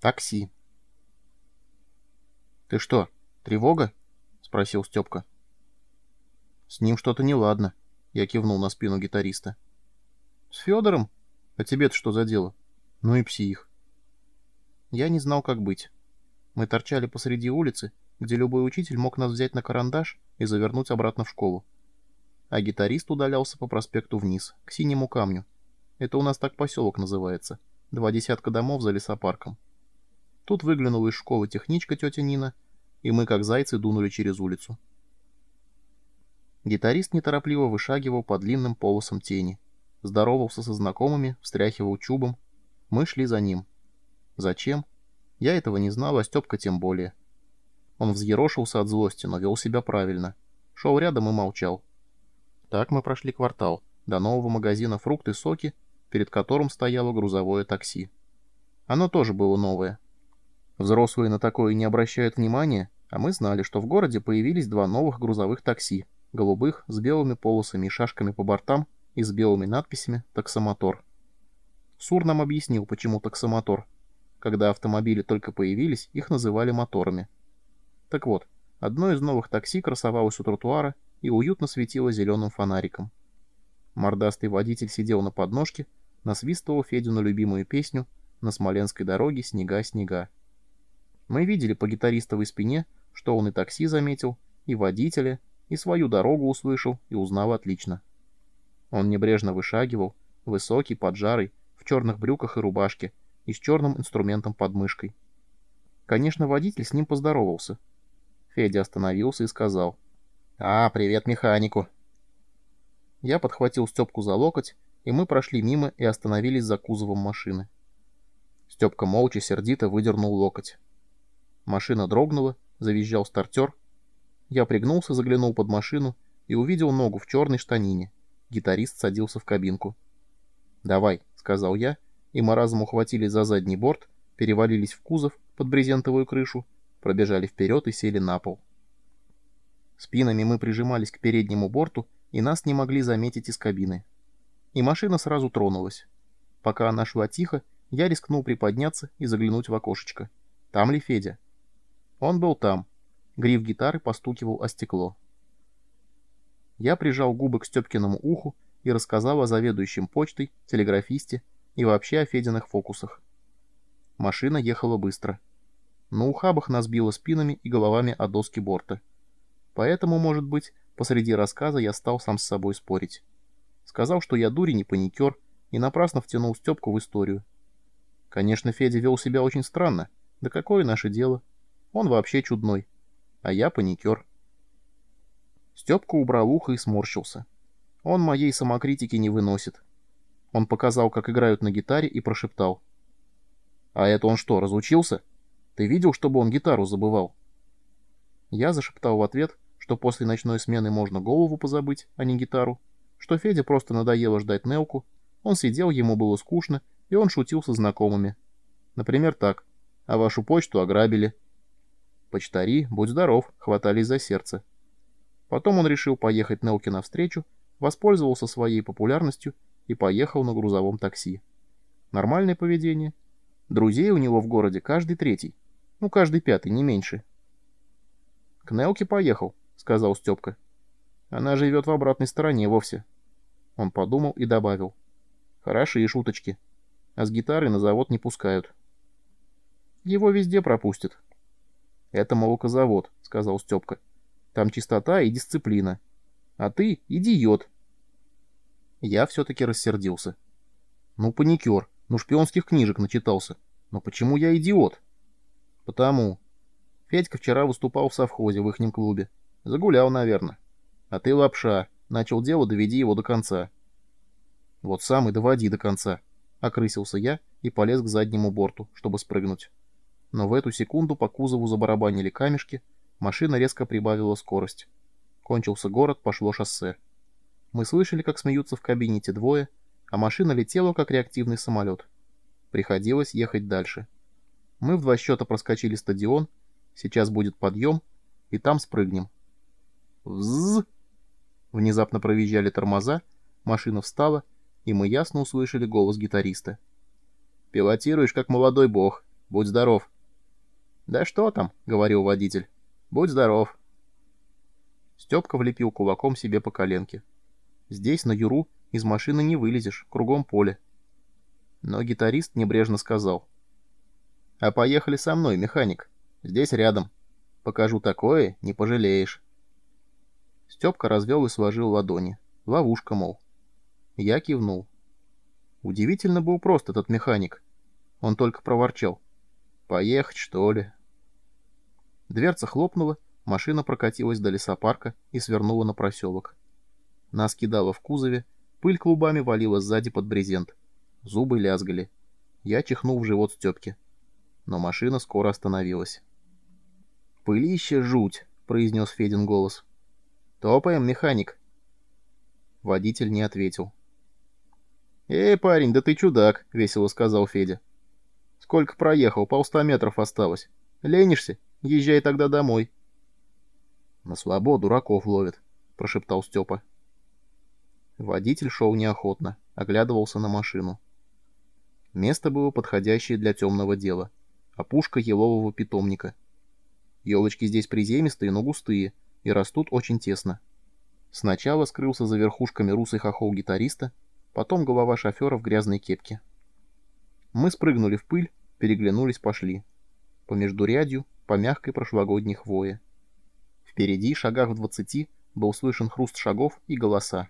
Такси. «Ты что, тревога?» — спросил Степка. «С ним что-то неладно», — я кивнул на спину гитариста. «С Федором? А тебе-то что за дело? Ну и псих». Я не знал, как быть. Мы торчали посреди улицы, где любой учитель мог нас взять на карандаш и завернуть обратно в школу. А гитарист удалялся по проспекту вниз, к синему камню. Это у нас так поселок называется. Два десятка домов за лесопарком. Тут выглянула из школы техничка тетя Нина, и мы, как зайцы, дунули через улицу. Гитарист неторопливо вышагивал по длинным полосам тени. Здоровался со знакомыми, встряхивал чубом. Мы шли за ним. Зачем? Я этого не знал, а Степка тем более. Он взъерошился от злости, но вел себя правильно. Шел рядом и молчал. Так мы прошли квартал, до нового магазина «Фрукты, соки», перед которым стояло грузовое такси. Оно тоже было новое, Взрослые на такое не обращают внимания, а мы знали, что в городе появились два новых грузовых такси, голубых, с белыми полосами и шашками по бортам и с белыми надписями «Таксомотор». Сур нам объяснил, почему таксомотор. Когда автомобили только появились, их называли моторами. Так вот, одно из новых такси красовалось у тротуара и уютно светило зеленым фонариком. Мордастый водитель сидел на подножке, насвистывал Федину любимую песню «На Смоленской дороге снега, снега». Мы видели по гитаристовой спине, что он и такси заметил, и водителя, и свою дорогу услышал и узнал отлично. Он небрежно вышагивал, высокий, поджарый, в черных брюках и рубашке, и с черным инструментом под мышкой. Конечно, водитель с ним поздоровался. Федя остановился и сказал. «А, привет механику!» Я подхватил Степку за локоть, и мы прошли мимо и остановились за кузовом машины. Степка молча сердито выдернул локоть. Машина дрогнула, завизжал стартер. Я пригнулся, заглянул под машину и увидел ногу в черной штанине. Гитарист садился в кабинку. «Давай», — сказал я, и мы разом ухватили за задний борт, перевалились в кузов под брезентовую крышу, пробежали вперед и сели на пол. Спинами мы прижимались к переднему борту, и нас не могли заметить из кабины. И машина сразу тронулась. Пока она шла тихо, я рискнул приподняться и заглянуть в окошечко. Там ли Федя? Он был там. Гриф гитары постукивал о стекло. Я прижал губы к Степкиному уху и рассказал о заведующем почтой, телеграфисте и вообще о Фединых фокусах. Машина ехала быстро. На ухабах нас било спинами и головами о доски борта. Поэтому, может быть, посреди рассказа я стал сам с собой спорить. Сказал, что я дурень и паникер, и напрасно втянул Степку в историю. Конечно, Федя вел себя очень странно. Да какое наше дело? Он вообще чудной. А я паникер. Степка убрал ухо и сморщился. Он моей самокритики не выносит. Он показал, как играют на гитаре, и прошептал. «А это он что, разучился? Ты видел, чтобы он гитару забывал?» Я зашептал в ответ, что после ночной смены можно голову позабыть, а не гитару, что Феде просто надоело ждать Нелку, он сидел, ему было скучно, и он шутил со знакомыми. Например, так. «А вашу почту ограбили». Почтари, будь здоров, хватались за сердце. Потом он решил поехать Нелке навстречу, воспользовался своей популярностью и поехал на грузовом такси. Нормальное поведение. Друзей у него в городе каждый третий. Ну, каждый пятый, не меньше. «К Нелке поехал», — сказал Степка. «Она живет в обратной стороне вовсе». Он подумал и добавил. «Хорошие шуточки. А с гитарой на завод не пускают». «Его везде пропустят», «Это молокозавод», — сказал Степка. «Там чистота и дисциплина. А ты — идиот». Я все-таки рассердился. «Ну, паникер, ну шпионских книжек начитался. Но почему я идиот?» «Потому. Федька вчера выступал в совхозе в ихнем клубе. Загулял, наверное. А ты лапша. Начал дело, доведи его до конца». «Вот сам и доводи до конца», — окрысился я и полез к заднему борту, чтобы спрыгнуть но в эту секунду по кузову забарабанили камешки, машина резко прибавила скорость. Кончился город, пошло шоссе. Мы слышали, как смеются в кабинете двое, а машина летела, как реактивный самолет. Приходилось ехать дальше. Мы в два счета проскочили стадион, сейчас будет подъем, и там спрыгнем. Вззз! Внезапно провизжали тормоза, машина встала, и мы ясно услышали голос гитариста. «Пилотируешь, как молодой бог», Будь здоров». «Да что там?» — говорил водитель. «Будь здоров». Степка влепил кулаком себе по коленке. Здесь, на юру, из машины не вылезешь, кругом поле. Но гитарист небрежно сказал. «А поехали со мной, механик. Здесь рядом. Покажу такое, не пожалеешь». Степка развел и сложил ладони. Ловушка, мол. Я кивнул. Удивительно был прост этот механик. Он только проворчал. «Поехать, что ли?» Дверца хлопнула, машина прокатилась до лесопарка и свернула на проселок. Нас кидало в кузове, пыль клубами валила сзади под брезент. Зубы лязгали. Я чихнул в живот Степки. Но машина скоро остановилась. «Пылище жуть!» — произнес Федин голос. «Топаем, механик!» Водитель не ответил. «Эй, парень, да ты чудак!» — весело сказал Федя. «Сколько проехал? Полста метров осталось. Ленишься? Езжай тогда домой». «На свободу дураков ловят», — прошептал Степа. Водитель шел неохотно, оглядывался на машину. Место было подходящее для темного дела. Опушка елового питомника. Елочки здесь приземистые, но густые, и растут очень тесно. Сначала скрылся за верхушками русый хохол гитариста, потом голова шофера в грязной кепке. Мы спрыгнули в пыль, переглянулись, пошли. По междурядью, по мягкой прошлогодней хвое. Впереди, шагах в двадцати, был слышен хруст шагов и голоса.